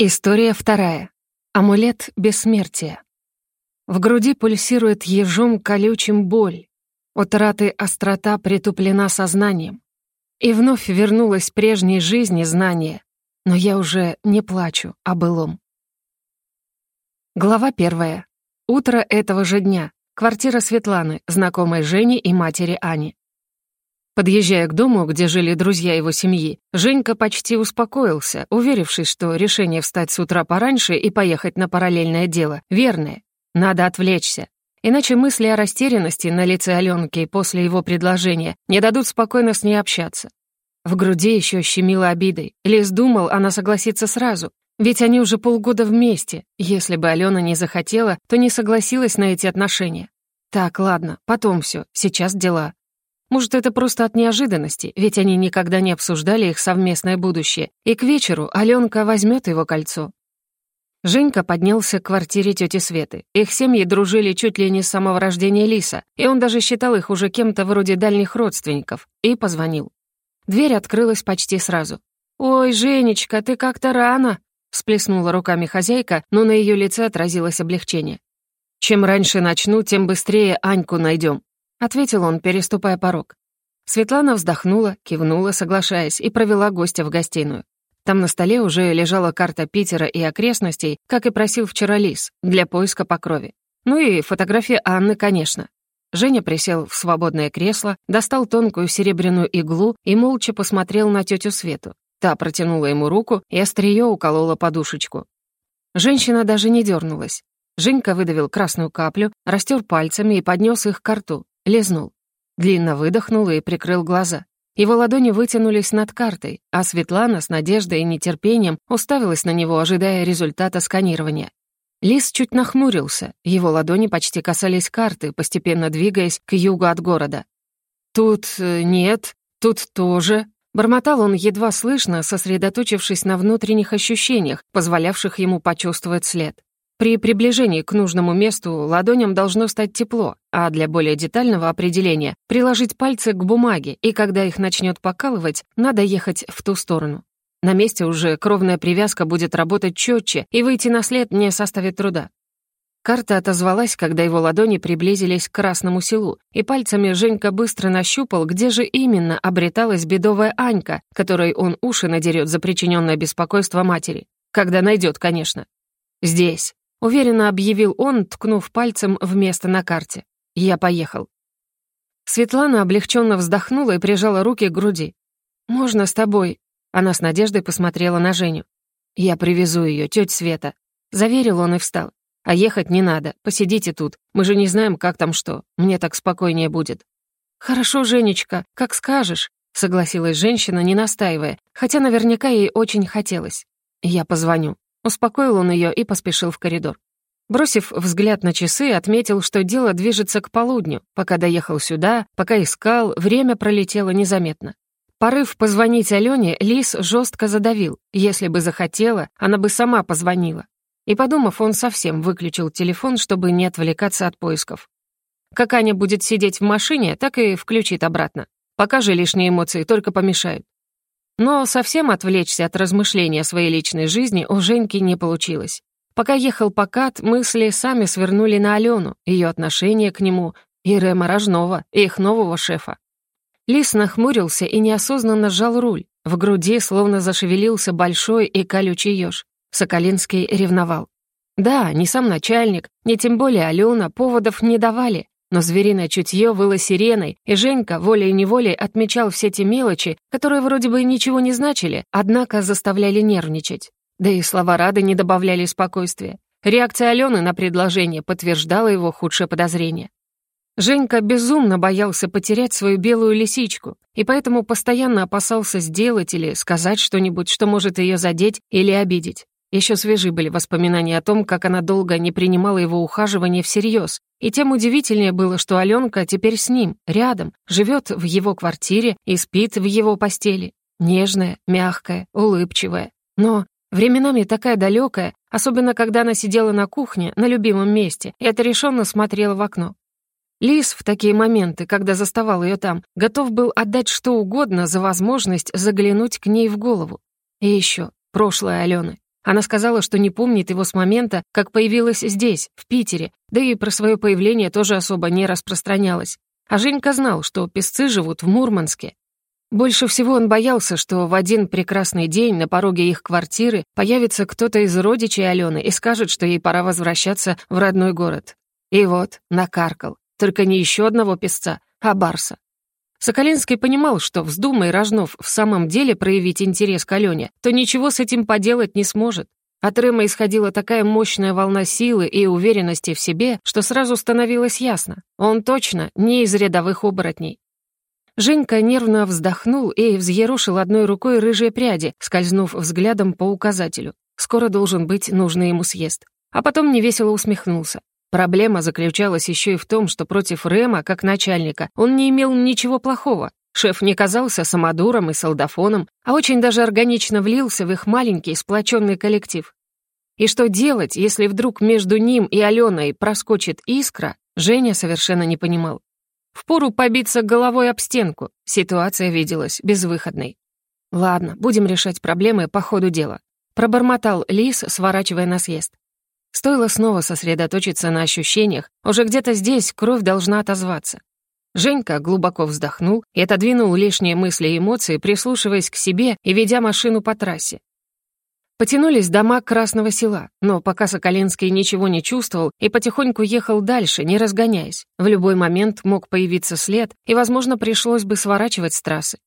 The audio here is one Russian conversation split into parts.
История вторая. Амулет бессмертия. В груди пульсирует ежом колючим боль. Утраты острота притуплена сознанием. И вновь вернулась прежней жизни знание, но я уже не плачу о былом. Глава первая. Утро этого же дня. Квартира Светланы, знакомой Жени и матери Ани. Подъезжая к дому, где жили друзья его семьи, Женька почти успокоился, уверившись, что решение встать с утра пораньше и поехать на параллельное дело верное. Надо отвлечься. Иначе мысли о растерянности на лице Аленки после его предложения не дадут спокойно с ней общаться. В груди еще щемило обидой. Лис думал, она согласится сразу. Ведь они уже полгода вместе. Если бы Алена не захотела, то не согласилась на эти отношения. Так, ладно, потом все, сейчас дела. Может, это просто от неожиданности, ведь они никогда не обсуждали их совместное будущее, и к вечеру Аленка возьмет его кольцо. Женька поднялся к квартире тети Светы. Их семьи дружили чуть ли не с самого рождения Лиса, и он даже считал их уже кем-то вроде дальних родственников, и позвонил. Дверь открылась почти сразу. «Ой, Женечка, ты как-то рано!» всплеснула руками хозяйка, но на ее лице отразилось облегчение. «Чем раньше начну, тем быстрее Аньку найдем», — ответил он, переступая порог. Светлана вздохнула, кивнула, соглашаясь, и провела гостя в гостиную. Там на столе уже лежала карта Питера и окрестностей, как и просил вчера Лис, для поиска по крови. Ну и фотография Анны, конечно. Женя присел в свободное кресло, достал тонкую серебряную иглу и молча посмотрел на тетю Свету. Та протянула ему руку и острие уколола подушечку. Женщина даже не дернулась. Женька выдавил красную каплю, растер пальцами и поднес их к рту. Лизнул. Длинно выдохнул и прикрыл глаза. Его ладони вытянулись над картой, а Светлана с надеждой и нетерпением уставилась на него, ожидая результата сканирования. Лис чуть нахмурился, его ладони почти касались карты, постепенно двигаясь к югу от города. «Тут э, нет, тут тоже», Бормотал он едва слышно, сосредоточившись на внутренних ощущениях, позволявших ему почувствовать след. При приближении к нужному месту ладоням должно стать тепло, а для более детального определения приложить пальцы к бумаге, и когда их начнет покалывать, надо ехать в ту сторону. На месте уже кровная привязка будет работать четче, и выйти на след не составит труда. Карта отозвалась, когда его ладони приблизились к красному селу, и пальцами Женька быстро нащупал, где же именно обреталась бедовая Анька, которой он уши надерет за причиненное беспокойство матери. Когда найдет, конечно. «Здесь», — уверенно объявил он, ткнув пальцем в место на карте. «Я поехал». Светлана облегченно вздохнула и прижала руки к груди. «Можно с тобой?» Она с надеждой посмотрела на Женю. «Я привезу ее, тетя Света». Заверил он и встал. «А ехать не надо, посидите тут, мы же не знаем, как там что, мне так спокойнее будет». «Хорошо, Женечка, как скажешь», — согласилась женщина, не настаивая, хотя наверняка ей очень хотелось. «Я позвоню». Успокоил он ее и поспешил в коридор. Бросив взгляд на часы, отметил, что дело движется к полудню. Пока доехал сюда, пока искал, время пролетело незаметно. Порыв позвонить Алене Лис жестко задавил. Если бы захотела, она бы сама позвонила. И, подумав, он совсем выключил телефон, чтобы не отвлекаться от поисков. Как Аня будет сидеть в машине, так и включит обратно. Пока же лишние эмоции только помешают. Но совсем отвлечься от размышления о своей личной жизни у Женьки не получилось. Пока ехал покат, мысли сами свернули на Алену, ее отношение к нему, и Рема Рожнова, их нового шефа. Лис нахмурился и неосознанно сжал руль. В груди словно зашевелился большой и колючий еж. Соколинский ревновал. Да, ни сам начальник, ни тем более Алена поводов не давали, но звериное чутье выло сиреной, и Женька волей-неволей отмечал все те мелочи, которые вроде бы ничего не значили, однако заставляли нервничать. Да и слова Рады не добавляли спокойствия. Реакция Алены на предложение подтверждала его худшее подозрение. Женька безумно боялся потерять свою белую лисичку, и поэтому постоянно опасался сделать или сказать что-нибудь, что может ее задеть или обидеть. Еще свежи были воспоминания о том, как она долго не принимала его ухаживание всерьез, и тем удивительнее было, что Аленка теперь с ним, рядом, живет в его квартире и спит в его постели. Нежная, мягкая, улыбчивая. Но временами такая далекая, особенно когда она сидела на кухне, на любимом месте, и отрешенно смотрела в окно. Лис в такие моменты, когда заставал ее там, готов был отдать что угодно за возможность заглянуть к ней в голову. И еще прошлое Алены. Она сказала, что не помнит его с момента, как появилась здесь, в Питере, да и про свое появление тоже особо не распространялась. А Женька знал, что песцы живут в Мурманске. Больше всего он боялся, что в один прекрасный день на пороге их квартиры появится кто-то из родичей Алены и скажет, что ей пора возвращаться в родной город. И вот, накаркал. Только не еще одного песца, а Барса. Соколинский понимал, что вздумай Рожнов в самом деле проявить интерес к Алене, то ничего с этим поделать не сможет. От Рыма исходила такая мощная волна силы и уверенности в себе, что сразу становилось ясно. Он точно не из рядовых оборотней. Женька нервно вздохнул и взъерошил одной рукой рыжие пряди, скользнув взглядом по указателю. Скоро должен быть нужный ему съезд. А потом невесело усмехнулся. Проблема заключалась еще и в том, что против Рема, как начальника, он не имел ничего плохого. Шеф не казался самодуром и солдафоном, а очень даже органично влился в их маленький сплоченный коллектив. И что делать, если вдруг между ним и Аленой проскочит искра, Женя совершенно не понимал. Впору побиться головой об стенку. Ситуация виделась безвыходной. «Ладно, будем решать проблемы по ходу дела», — пробормотал Лис, сворачивая на съезд. Стоило снова сосредоточиться на ощущениях, уже где-то здесь кровь должна отозваться. Женька глубоко вздохнул и отодвинул лишние мысли и эмоции, прислушиваясь к себе и ведя машину по трассе. Потянулись дома Красного села, но пока Соколенский ничего не чувствовал и потихоньку ехал дальше, не разгоняясь. В любой момент мог появиться след, и, возможно, пришлось бы сворачивать с трассы.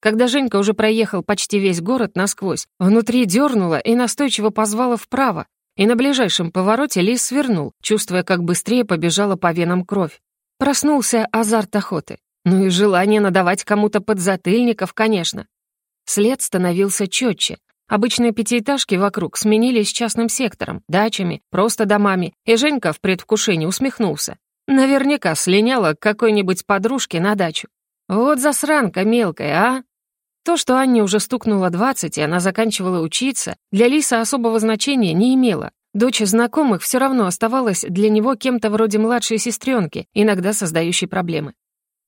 Когда Женька уже проехал почти весь город насквозь, внутри дернуло и настойчиво позвало вправо, и на ближайшем повороте Лис свернул, чувствуя, как быстрее побежала по венам кровь. Проснулся азарт охоты. Ну и желание надавать кому-то подзатыльников, конечно. След становился четче, Обычные пятиэтажки вокруг сменились частным сектором, дачами, просто домами, и Женька в предвкушении усмехнулся. Наверняка слиняла к какой-нибудь подружке на дачу. Вот засранка мелкая, а? То, что Анне уже стукнуло 20, и она заканчивала учиться, для Лиса особого значения не имело. Дочь знакомых все равно оставалась для него кем-то вроде младшей сестренки, иногда создающей проблемы.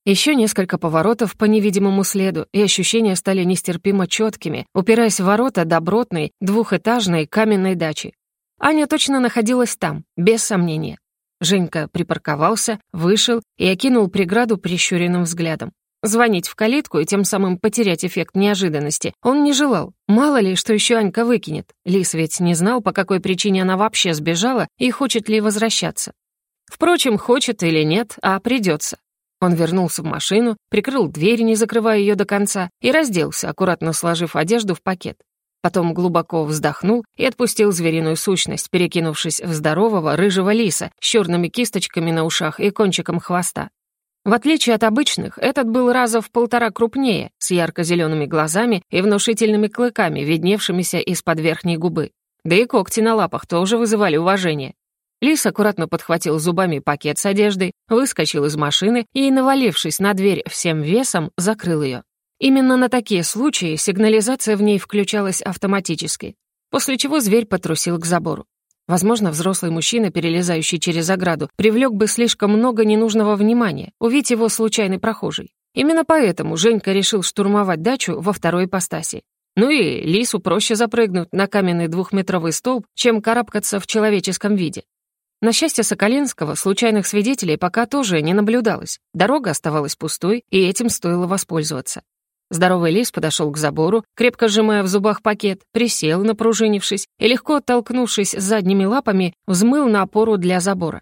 Еще несколько поворотов по невидимому следу, и ощущения стали нестерпимо четкими, упираясь в ворота добротной, двухэтажной каменной дачи. Аня точно находилась там, без сомнения. Женька припарковался, вышел и окинул преграду прищуренным взглядом. Звонить в калитку и тем самым потерять эффект неожиданности он не желал. Мало ли, что еще Анька выкинет. Лис ведь не знал, по какой причине она вообще сбежала и хочет ли возвращаться. Впрочем, хочет или нет, а придется. Он вернулся в машину, прикрыл дверь, не закрывая ее до конца, и разделся, аккуратно сложив одежду в пакет. Потом глубоко вздохнул и отпустил звериную сущность, перекинувшись в здорового рыжего лиса с черными кисточками на ушах и кончиком хвоста. В отличие от обычных, этот был раза в полтора крупнее, с ярко-зелеными глазами и внушительными клыками, видневшимися из-под верхней губы. Да и когти на лапах тоже вызывали уважение. Лис аккуратно подхватил зубами пакет с одеждой, выскочил из машины и, навалившись на дверь всем весом, закрыл ее. Именно на такие случаи сигнализация в ней включалась автоматически, после чего зверь потрусил к забору. Возможно, взрослый мужчина, перелезающий через ограду, привлек бы слишком много ненужного внимания, увидеть его случайный прохожий. Именно поэтому Женька решил штурмовать дачу во второй ипостаси. Ну и лису проще запрыгнуть на каменный двухметровый столб, чем карабкаться в человеческом виде. На счастье Соколинского, случайных свидетелей пока тоже не наблюдалось. Дорога оставалась пустой, и этим стоило воспользоваться. Здоровый лис подошел к забору, крепко сжимая в зубах пакет, присел, напружинившись, и легко оттолкнувшись задними лапами, взмыл на опору для забора.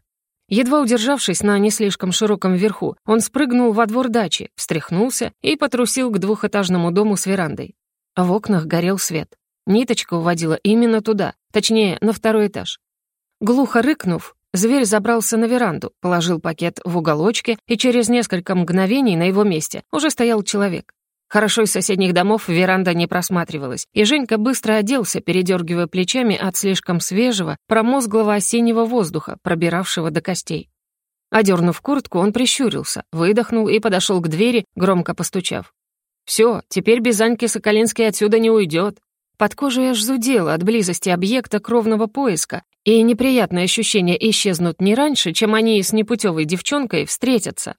Едва удержавшись на не слишком широком верху, он спрыгнул во двор дачи, встряхнулся и потрусил к двухэтажному дому с верандой. В окнах горел свет. Ниточка уводила именно туда, точнее, на второй этаж. Глухо рыкнув, зверь забрался на веранду, положил пакет в уголочке, и через несколько мгновений на его месте уже стоял человек. Хорошо из соседних домов веранда не просматривалась, и Женька быстро оделся, передергивая плечами от слишком свежего, промозглого осеннего воздуха, пробиравшего до костей. Одернув куртку, он прищурился, выдохнул и подошел к двери, громко постучав. «Все, теперь без Аньки Соколинской отсюда не уйдет. Под кожей аж зудело от близости объекта кровного поиска, и неприятные ощущения исчезнут не раньше, чем они с непутевой девчонкой встретятся.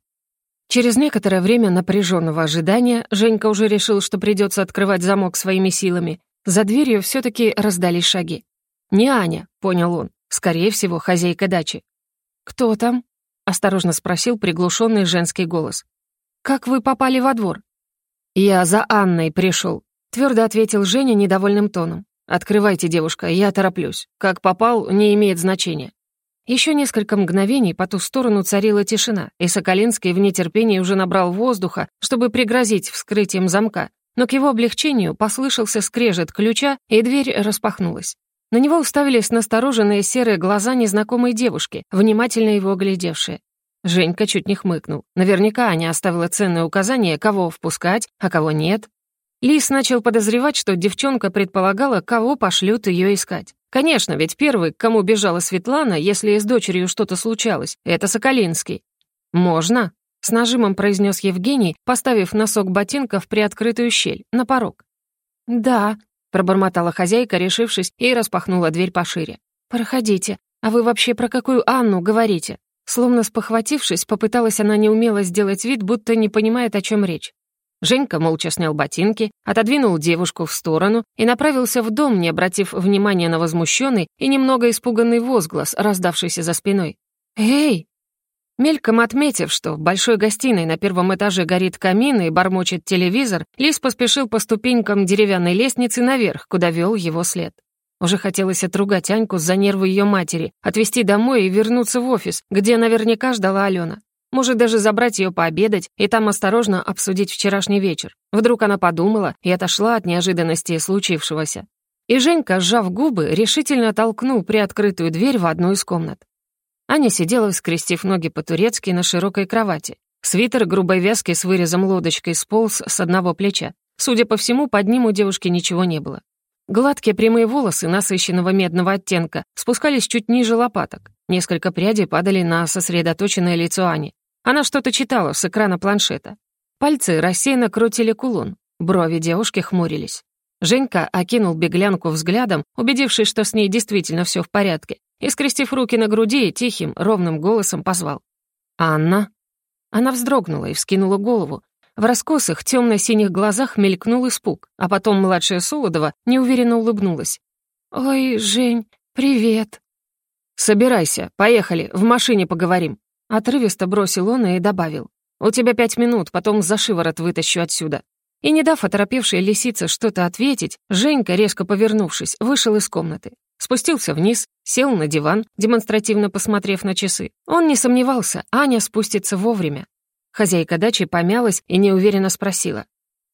Через некоторое время напряженного ожидания Женька уже решил, что придется открывать замок своими силами. За дверью все таки раздались шаги. «Не Аня», — понял он. «Скорее всего, хозяйка дачи». «Кто там?» — осторожно спросил приглушенный женский голос. «Как вы попали во двор?» «Я за Анной пришел», — твердо ответил Женя недовольным тоном. «Открывайте, девушка, я тороплюсь. Как попал, не имеет значения». Еще несколько мгновений по ту сторону царила тишина, и Соколинский в нетерпении уже набрал воздуха, чтобы пригрозить вскрытием замка, но к его облегчению послышался скрежет ключа, и дверь распахнулась. На него уставились настороженные серые глаза незнакомой девушки, внимательно его глядевшие. Женька чуть не хмыкнул. Наверняка Аня оставила ценное указание, кого впускать, а кого нет. Лис начал подозревать, что девчонка предполагала, кого пошлют ее искать. Конечно, ведь первый, к кому бежала Светлана, если с дочерью что-то случалось, это Соколинский. «Можно?» — с нажимом произнес Евгений, поставив носок ботинка в приоткрытую щель, на порог. «Да», пробормотала хозяйка, решившись, и распахнула дверь пошире. «Проходите. А вы вообще про какую Анну говорите?» Словно спохватившись, попыталась она неумело сделать вид, будто не понимает, о чем речь. Женька молча снял ботинки, отодвинул девушку в сторону и направился в дом, не обратив внимания на возмущенный и немного испуганный возглас, раздавшийся за спиной. «Эй!» Мельком отметив, что в большой гостиной на первом этаже горит камин и бормочет телевизор, Лис поспешил по ступенькам деревянной лестницы наверх, куда вел его след. Уже хотелось отругать Аньку за нервы ее матери, отвезти домой и вернуться в офис, где наверняка ждала Алена. Может, даже забрать ее пообедать и там осторожно обсудить вчерашний вечер. Вдруг она подумала и отошла от неожиданности случившегося. И Женька, сжав губы, решительно толкнул приоткрытую дверь в одну из комнат. Аня сидела, скрестив ноги по-турецки на широкой кровати. Свитер грубой вязки с вырезом лодочкой сполз с одного плеча. Судя по всему, под ним у девушки ничего не было. Гладкие прямые волосы насыщенного медного оттенка спускались чуть ниже лопаток. Несколько прядей падали на сосредоточенное лицо Ани. Она что-то читала с экрана планшета. Пальцы рассеянно крутили кулон. Брови девушки хмурились. Женька окинул беглянку взглядом, убедившись, что с ней действительно все в порядке, и, скрестив руки на груди, тихим, ровным голосом позвал. «Анна?» Она вздрогнула и вскинула голову. В раскосых, темно-синих глазах мелькнул испуг, а потом младшая Солодова неуверенно улыбнулась. «Ой, Жень, привет!» «Собирайся, поехали, в машине поговорим», — отрывисто бросил он и добавил. «У тебя пять минут, потом за шиворот вытащу отсюда». И, не дав оторопевшей лисице что-то ответить, Женька, резко повернувшись, вышел из комнаты. Спустился вниз, сел на диван, демонстративно посмотрев на часы. Он не сомневался, Аня спустится вовремя. Хозяйка дачи помялась и неуверенно спросила.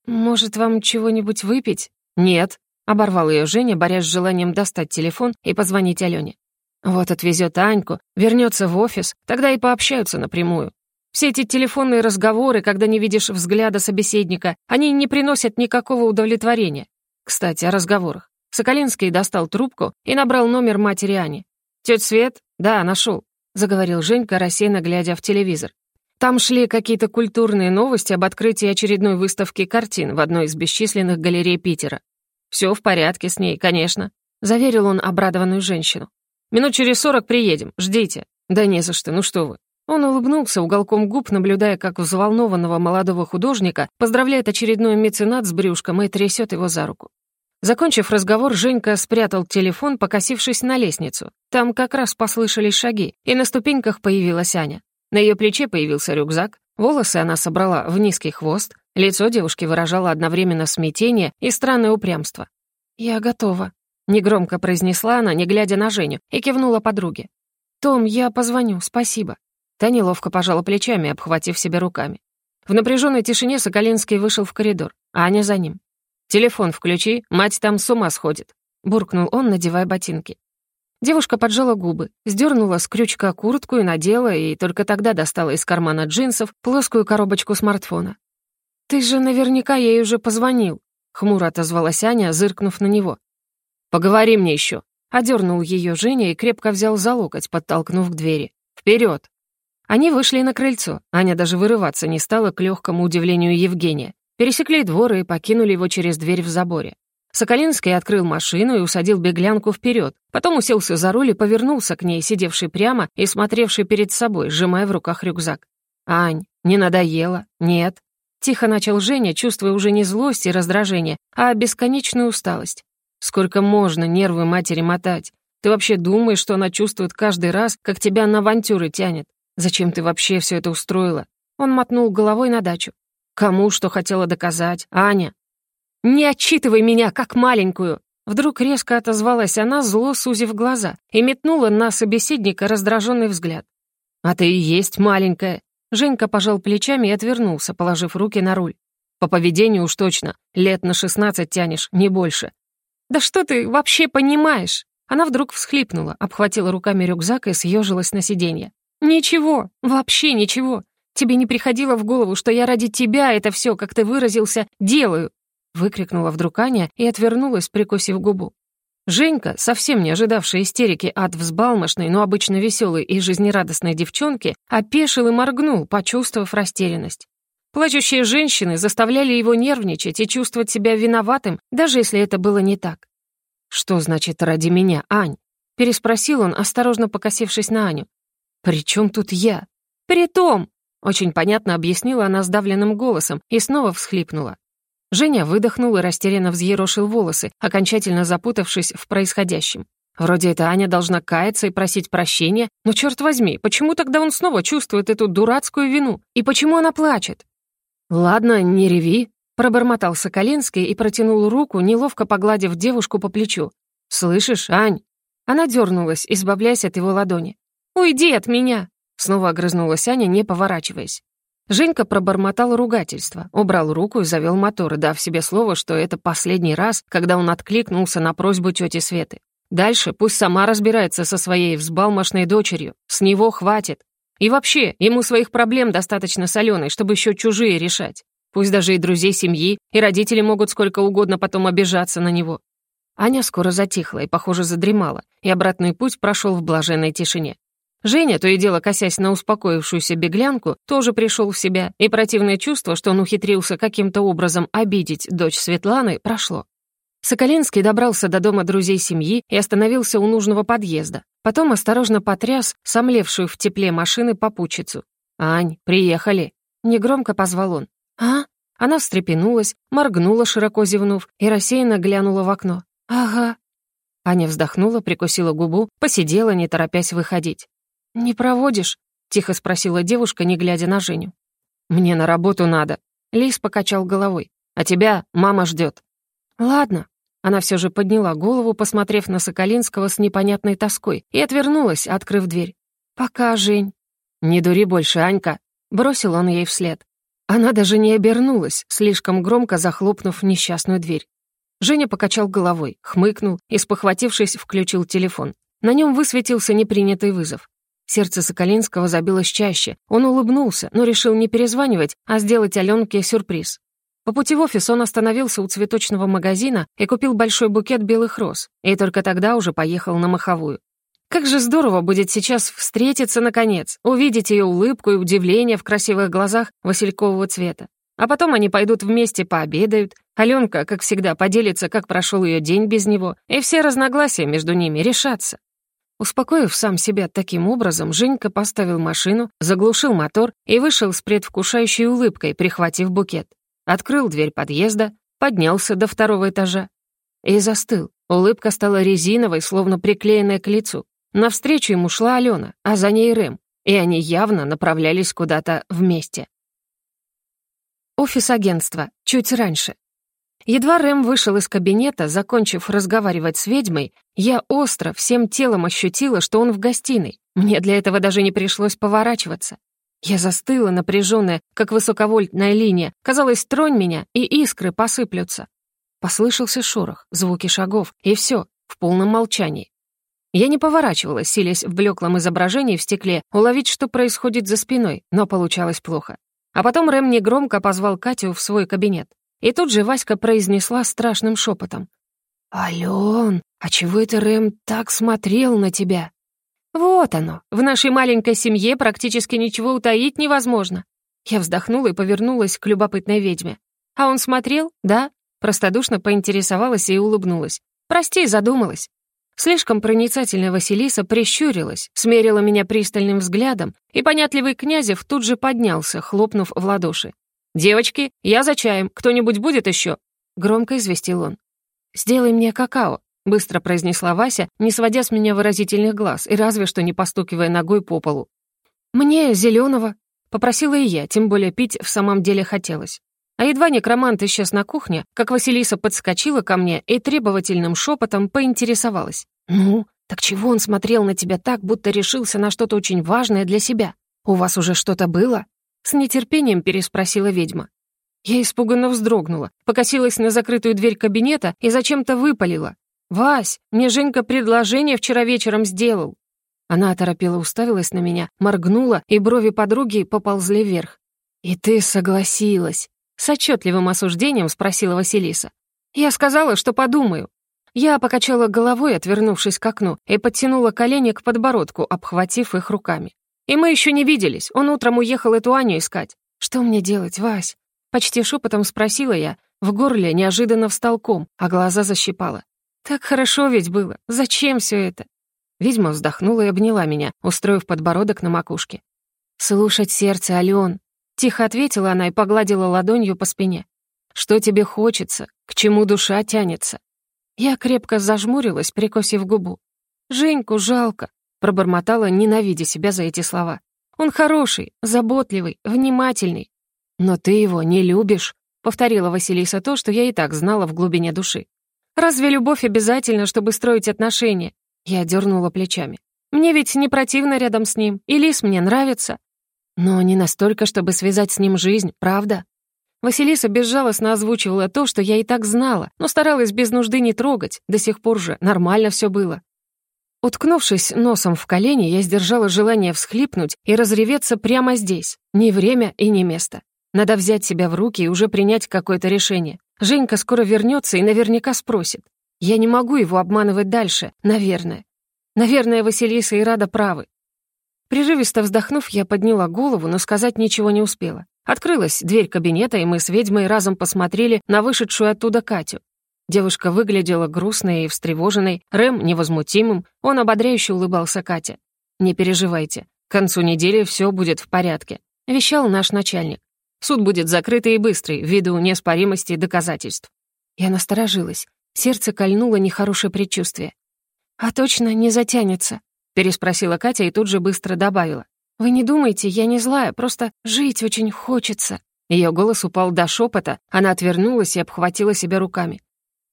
«Может, вам чего-нибудь выпить?» «Нет», — оборвал ее Женя, борясь с желанием достать телефон и позвонить Алене. «Вот отвезет Аньку, вернется в офис, тогда и пообщаются напрямую. Все эти телефонные разговоры, когда не видишь взгляда собеседника, они не приносят никакого удовлетворения. Кстати, о разговорах. Соколинский достал трубку и набрал номер матери Ани. «Тётя Свет? Да, нашел», — заговорил Женька, рассеянно глядя в телевизор. Там шли какие-то культурные новости об открытии очередной выставки картин в одной из бесчисленных галерей Питера. «Все в порядке с ней, конечно», — заверил он обрадованную женщину. «Минут через сорок приедем, ждите». «Да не за что, ну что вы». Он улыбнулся уголком губ, наблюдая, как взволнованного молодого художника поздравляет очередной меценат с брюшком и трясет его за руку. Закончив разговор, Женька спрятал телефон, покосившись на лестницу. Там как раз послышались шаги, и на ступеньках появилась Аня. На ее плече появился рюкзак, волосы она собрала в низкий хвост, лицо девушки выражало одновременно смятение и странное упрямство. «Я готова», — негромко произнесла она, не глядя на Женю, и кивнула подруге. «Том, я позвоню, спасибо». Та неловко пожала плечами, обхватив себя руками. В напряженной тишине Соколинский вышел в коридор, а Аня за ним. «Телефон включи, мать там с ума сходит», — буркнул он, надевая ботинки. Девушка поджала губы, сдернула с крючка куртку и надела, и только тогда достала из кармана джинсов плоскую коробочку смартфона. «Ты же наверняка ей уже позвонил», — хмуро отозвалась Аня, зыркнув на него. «Поговори мне еще», — одернул ее Женя и крепко взял за локоть, подтолкнув к двери. «Вперед!» Они вышли на крыльцо. Аня даже вырываться не стала к легкому удивлению Евгения. Пересекли двор и покинули его через дверь в заборе. Соколинский открыл машину и усадил беглянку вперед, потом уселся за руль и повернулся к ней, сидевший прямо и смотревший перед собой, сжимая в руках рюкзак. «Ань, не надоело? Нет?» Тихо начал Женя, чувствуя уже не злость и раздражение, а бесконечную усталость. «Сколько можно нервы матери мотать? Ты вообще думаешь, что она чувствует каждый раз, как тебя на авантюры тянет? Зачем ты вообще все это устроила?» Он мотнул головой на дачу. «Кому что хотела доказать, Аня?» «Не отчитывай меня, как маленькую!» Вдруг резко отозвалась она, зло сузив глаза, и метнула на собеседника раздраженный взгляд. «А ты и есть маленькая!» Женька пожал плечами и отвернулся, положив руки на руль. «По поведению уж точно, лет на шестнадцать тянешь, не больше». «Да что ты вообще понимаешь?» Она вдруг всхлипнула, обхватила руками рюкзак и съежилась на сиденье. «Ничего, вообще ничего. Тебе не приходило в голову, что я ради тебя это все, как ты выразился, делаю?» Выкрикнула вдруг Аня и отвернулась, прикусив губу. Женька, совсем не ожидавшая истерики от взбалмошной, но обычно веселой и жизнерадостной девчонки, опешил и моргнул, почувствовав растерянность. Плачущие женщины заставляли его нервничать и чувствовать себя виноватым, даже если это было не так. «Что значит ради меня, Ань?» — переспросил он, осторожно покосившись на Аню. «При чем тут я?» «При том!» — очень понятно объяснила она сдавленным голосом и снова всхлипнула. Женя выдохнул и растерянно взъерошил волосы, окончательно запутавшись в происходящем. Вроде это Аня должна каяться и просить прощения, но, черт возьми, почему тогда он снова чувствует эту дурацкую вину? И почему она плачет? «Ладно, не реви», Пробормотал Соколинский и протянул руку, неловко погладив девушку по плечу. «Слышишь, Ань?» Она дернулась, избавляясь от его ладони. «Уйди от меня!» Снова огрызнулась Аня, не поворачиваясь. Женька пробормотал ругательство, убрал руку и завел мотор, дав себе слово, что это последний раз, когда он откликнулся на просьбу тети Светы. Дальше пусть сама разбирается со своей взбалмошной дочерью. С него хватит. И вообще, ему своих проблем достаточно соленой, чтобы еще чужие решать. Пусть даже и друзей семьи, и родители могут сколько угодно потом обижаться на него. Аня скоро затихла и, похоже, задремала, и обратный путь прошел в блаженной тишине. Женя, то и дело косясь на успокоившуюся беглянку, тоже пришел в себя, и противное чувство, что он ухитрился каким-то образом обидеть дочь Светланы, прошло. Соколинский добрался до дома друзей семьи и остановился у нужного подъезда. Потом осторожно потряс сомлевшую в тепле машины попутчицу. «Ань, приехали!» Негромко позвал он. «А?» Она встрепенулась, моргнула, широко зевнув, и рассеянно глянула в окно. «Ага». Аня вздохнула, прикусила губу, посидела, не торопясь выходить. «Не проводишь?» — тихо спросила девушка, не глядя на Женю. «Мне на работу надо». Лис покачал головой. «А тебя мама ждет. «Ладно». Она все же подняла голову, посмотрев на Соколинского с непонятной тоской, и отвернулась, открыв дверь. «Пока, Жень». «Не дури больше, Анька», — бросил он ей вслед. Она даже не обернулась, слишком громко захлопнув несчастную дверь. Женя покачал головой, хмыкнул и, спохватившись, включил телефон. На нем высветился непринятый вызов. Сердце Соколинского забилось чаще. Он улыбнулся, но решил не перезванивать, а сделать Аленке сюрприз. По пути в офис он остановился у цветочного магазина и купил большой букет белых роз, и только тогда уже поехал на Маховую. Как же здорово будет сейчас встретиться, наконец, увидеть ее улыбку и удивление в красивых глазах василькового цвета. А потом они пойдут вместе пообедают, Аленка, как всегда, поделится, как прошел ее день без него, и все разногласия между ними решатся. Успокоив сам себя таким образом, Женька поставил машину, заглушил мотор и вышел с предвкушающей улыбкой, прихватив букет. Открыл дверь подъезда, поднялся до второго этажа и застыл. Улыбка стала резиновой, словно приклеенная к лицу. Навстречу ему шла Алена, а за ней Рэм, и они явно направлялись куда-то вместе. Офис агентства. Чуть раньше. Едва Рэм вышел из кабинета, закончив разговаривать с ведьмой, я остро всем телом ощутила, что он в гостиной. Мне для этого даже не пришлось поворачиваться. Я застыла, напряженная, как высоковольтная линия. Казалось, тронь меня, и искры посыплются. Послышался шорох, звуки шагов, и все в полном молчании. Я не поворачивалась, силясь в блеклом изображении в стекле, уловить, что происходит за спиной, но получалось плохо. А потом Рэм негромко позвал Катю в свой кабинет. И тут же Васька произнесла страшным шепотом. «Ален, а чего это Рэм так смотрел на тебя?» «Вот оно, в нашей маленькой семье практически ничего утаить невозможно». Я вздохнула и повернулась к любопытной ведьме. «А он смотрел, да?» Простодушно поинтересовалась и улыбнулась. «Прости, задумалась». Слишком проницательная Василиса прищурилась, смерила меня пристальным взглядом, и понятливый Князев тут же поднялся, хлопнув в ладоши. «Девочки, я за чаем. Кто-нибудь будет еще?» Громко известил он. «Сделай мне какао», быстро произнесла Вася, не сводя с меня выразительных глаз и разве что не постукивая ногой по полу. «Мне зеленого, попросила и я, тем более пить в самом деле хотелось. А едва некромант исчез на кухне, как Василиса подскочила ко мне и требовательным шепотом поинтересовалась. «Ну, так чего он смотрел на тебя так, будто решился на что-то очень важное для себя? У вас уже что-то было?» С нетерпением переспросила ведьма. Я испуганно вздрогнула, покосилась на закрытую дверь кабинета и зачем-то выпалила. «Вась, мне Женька предложение вчера вечером сделал». Она оторопела уставилась на меня, моргнула, и брови подруги поползли вверх. «И ты согласилась?» С отчетливым осуждением спросила Василиса. «Я сказала, что подумаю». Я покачала головой, отвернувшись к окну, и подтянула колени к подбородку, обхватив их руками. «И мы еще не виделись. Он утром уехал эту Аню искать. Что мне делать, Вась? Почти шепотом спросила я. В горле неожиданно встал ком, а глаза защипала. Так хорошо ведь было. Зачем все это? Ведьма вздохнула и обняла меня, устроив подбородок на макушке. «Слушать сердце, Ален», — тихо ответила она и погладила ладонью по спине. «Что тебе хочется? К чему душа тянется?» Я крепко зажмурилась, прикосив губу. «Женьку жалко», — пробормотала, ненавидя себя за эти слова. «Он хороший, заботливый, внимательный. «Но ты его не любишь», — повторила Василиса то, что я и так знала в глубине души. «Разве любовь обязательно, чтобы строить отношения?» Я дернула плечами. «Мне ведь не противно рядом с ним, и Лис мне нравится». «Но не настолько, чтобы связать с ним жизнь, правда?» Василиса безжалостно озвучивала то, что я и так знала, но старалась без нужды не трогать, до сих пор же нормально все было. Уткнувшись носом в колени, я сдержала желание всхлипнуть и разреветься прямо здесь. Ни время и ни место. Надо взять себя в руки и уже принять какое-то решение. Женька скоро вернется и наверняка спросит. Я не могу его обманывать дальше, наверное. Наверное, Василиса и Рада правы. Прерывисто вздохнув, я подняла голову, но сказать ничего не успела. Открылась дверь кабинета, и мы с ведьмой разом посмотрели на вышедшую оттуда Катю. Девушка выглядела грустной и встревоженной, Рэм — невозмутимым, он ободряюще улыбался Кате. «Не переживайте, к концу недели все будет в порядке», — вещал наш начальник. Суд будет закрытый и быстрый, ввиду неоспоримости доказательств». Я насторожилась. Сердце кольнуло нехорошее предчувствие. «А точно не затянется?» — переспросила Катя и тут же быстро добавила. «Вы не думайте, я не злая, просто жить очень хочется». Ее голос упал до шепота, она отвернулась и обхватила себя руками.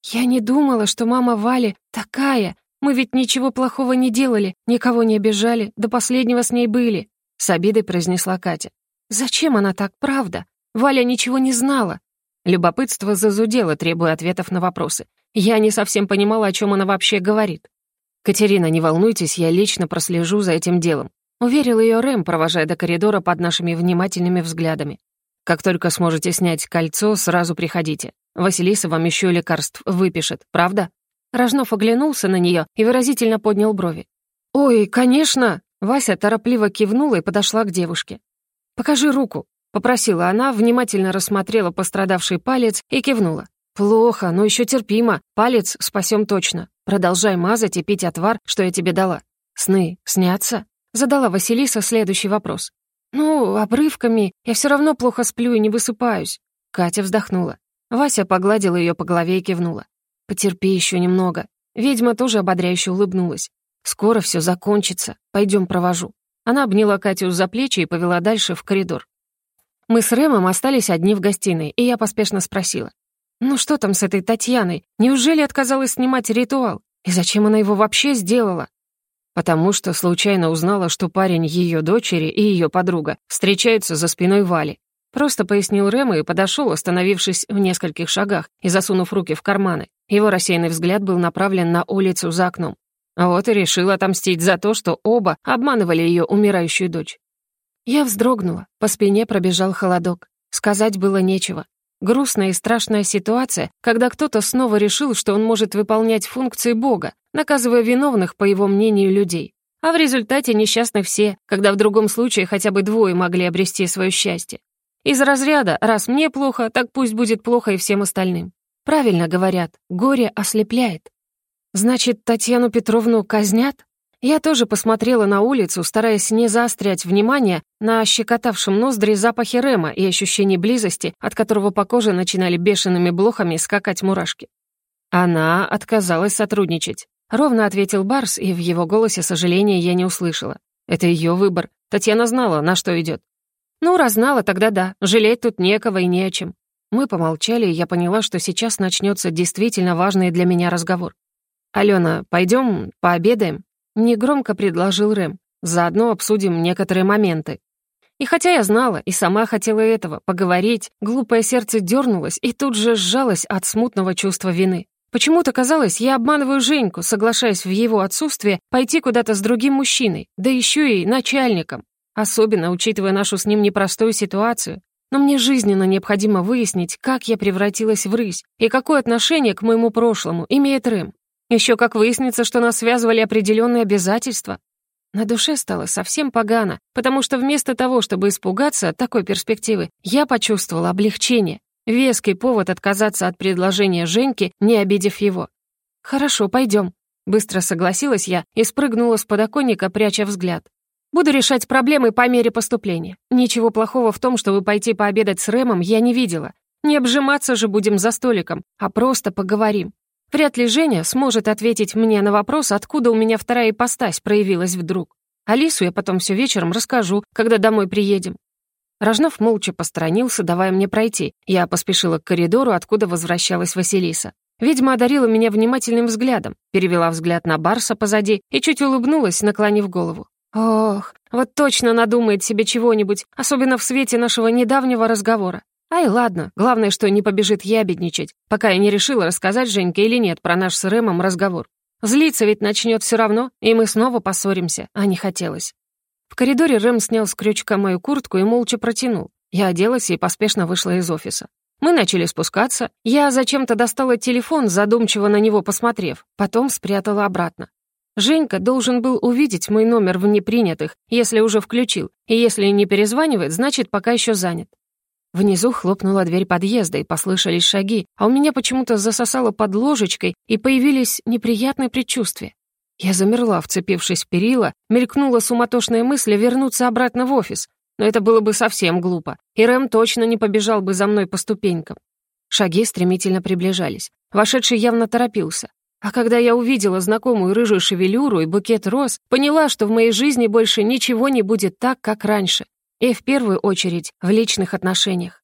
«Я не думала, что мама Вали такая. Мы ведь ничего плохого не делали, никого не обижали, до последнего с ней были», — с обидой произнесла Катя. Зачем она так, правда? Валя ничего не знала. Любопытство зазудело, требуя ответов на вопросы. Я не совсем понимала, о чем она вообще говорит. «Катерина, не волнуйтесь, я лично прослежу за этим делом», уверил ее Рэм, провожая до коридора под нашими внимательными взглядами. «Как только сможете снять кольцо, сразу приходите. Василиса вам еще лекарств выпишет, правда?» Рожнов оглянулся на нее и выразительно поднял брови. «Ой, конечно!» Вася торопливо кивнула и подошла к девушке. «Покажи руку», — попросила она, внимательно рассмотрела пострадавший палец и кивнула. «Плохо, но еще терпимо. Палец спасем точно. Продолжай мазать и пить отвар, что я тебе дала. Сны снятся?» Задала Василиса следующий вопрос. «Ну, обрывками. Я все равно плохо сплю и не высыпаюсь». Катя вздохнула. Вася погладила ее по голове и кивнула. «Потерпи еще немного». Ведьма тоже ободряюще улыбнулась. «Скоро все закончится. Пойдем провожу». Она обняла Катю за плечи и повела дальше в коридор. Мы с Рэмом остались одни в гостиной, и я поспешно спросила. «Ну что там с этой Татьяной? Неужели отказалась снимать ритуал? И зачем она его вообще сделала?» «Потому что случайно узнала, что парень ее дочери и ее подруга встречаются за спиной Вали», Просто пояснил Рэм и подошел, остановившись в нескольких шагах и засунув руки в карманы. Его рассеянный взгляд был направлен на улицу за окном. Вот и решил отомстить за то, что оба обманывали ее умирающую дочь. Я вздрогнула, по спине пробежал холодок. Сказать было нечего. Грустная и страшная ситуация, когда кто-то снова решил, что он может выполнять функции Бога, наказывая виновных, по его мнению, людей. А в результате несчастны все, когда в другом случае хотя бы двое могли обрести свое счастье. Из разряда «раз мне плохо, так пусть будет плохо и всем остальным». Правильно говорят, горе ослепляет. Значит, Татьяну Петровну казнят? Я тоже посмотрела на улицу, стараясь не заострять внимание на щекотавшем ноздри запахе Рема и ощущении близости, от которого по коже начинали бешеными блохами скакать мурашки. Она отказалась сотрудничать. Ровно ответил Барс, и в его голосе сожаления я не услышала. Это ее выбор. Татьяна знала, на что идет. Ну, раз знала, тогда да. Жалеть тут некого и не о чем. Мы помолчали, и я поняла, что сейчас начнется действительно важный для меня разговор. «Алена, пойдем пообедаем?» Негромко предложил Рэм. «Заодно обсудим некоторые моменты». И хотя я знала и сама хотела этого, поговорить, глупое сердце дернулось и тут же сжалось от смутного чувства вины. Почему-то казалось, я обманываю Женьку, соглашаясь в его отсутствие пойти куда-то с другим мужчиной, да еще и начальником. Особенно учитывая нашу с ним непростую ситуацию. Но мне жизненно необходимо выяснить, как я превратилась в рысь и какое отношение к моему прошлому имеет Рэм. Еще как выяснится, что нас связывали определенные обязательства. На душе стало совсем погано, потому что вместо того, чтобы испугаться от такой перспективы, я почувствовала облегчение. Веский повод отказаться от предложения Женьки, не обидев его. «Хорошо, пойдем», — быстро согласилась я и спрыгнула с подоконника, пряча взгляд. «Буду решать проблемы по мере поступления. Ничего плохого в том, чтобы пойти пообедать с Рэмом, я не видела. Не обжиматься же будем за столиком, а просто поговорим. Вряд ли Женя сможет ответить мне на вопрос, откуда у меня вторая ипостась проявилась вдруг. Алису я потом все вечером расскажу, когда домой приедем. Рожнов молча посторонился, давая мне пройти. Я поспешила к коридору, откуда возвращалась Василиса. Ведьма одарила меня внимательным взглядом, перевела взгляд на Барса позади и чуть улыбнулась, наклонив голову. «Ох, вот точно надумает себе чего-нибудь, особенно в свете нашего недавнего разговора. Ай, ладно, главное, что не побежит ябедничать, пока я не решила рассказать Женьке или нет про наш с Рэмом разговор. Злиться ведь начнет все равно, и мы снова поссоримся, а не хотелось. В коридоре Рэм снял с крючка мою куртку и молча протянул. Я оделась и поспешно вышла из офиса. Мы начали спускаться. Я зачем-то достала телефон, задумчиво на него посмотрев, потом спрятала обратно. Женька должен был увидеть мой номер в непринятых, если уже включил, и если не перезванивает, значит, пока еще занят. Внизу хлопнула дверь подъезда, и послышались шаги, а у меня почему-то засосало под ложечкой, и появились неприятные предчувствия. Я замерла, вцепившись в перила, мелькнула суматошная мысль вернуться обратно в офис, но это было бы совсем глупо, и Рэм точно не побежал бы за мной по ступенькам. Шаги стремительно приближались. Вошедший явно торопился. А когда я увидела знакомую рыжую шевелюру и букет роз, поняла, что в моей жизни больше ничего не будет так, как раньше. И в первую очередь в личных отношениях.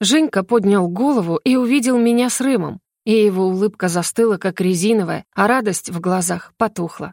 Женька поднял голову и увидел меня с Рымом, и его улыбка застыла, как резиновая, а радость в глазах потухла.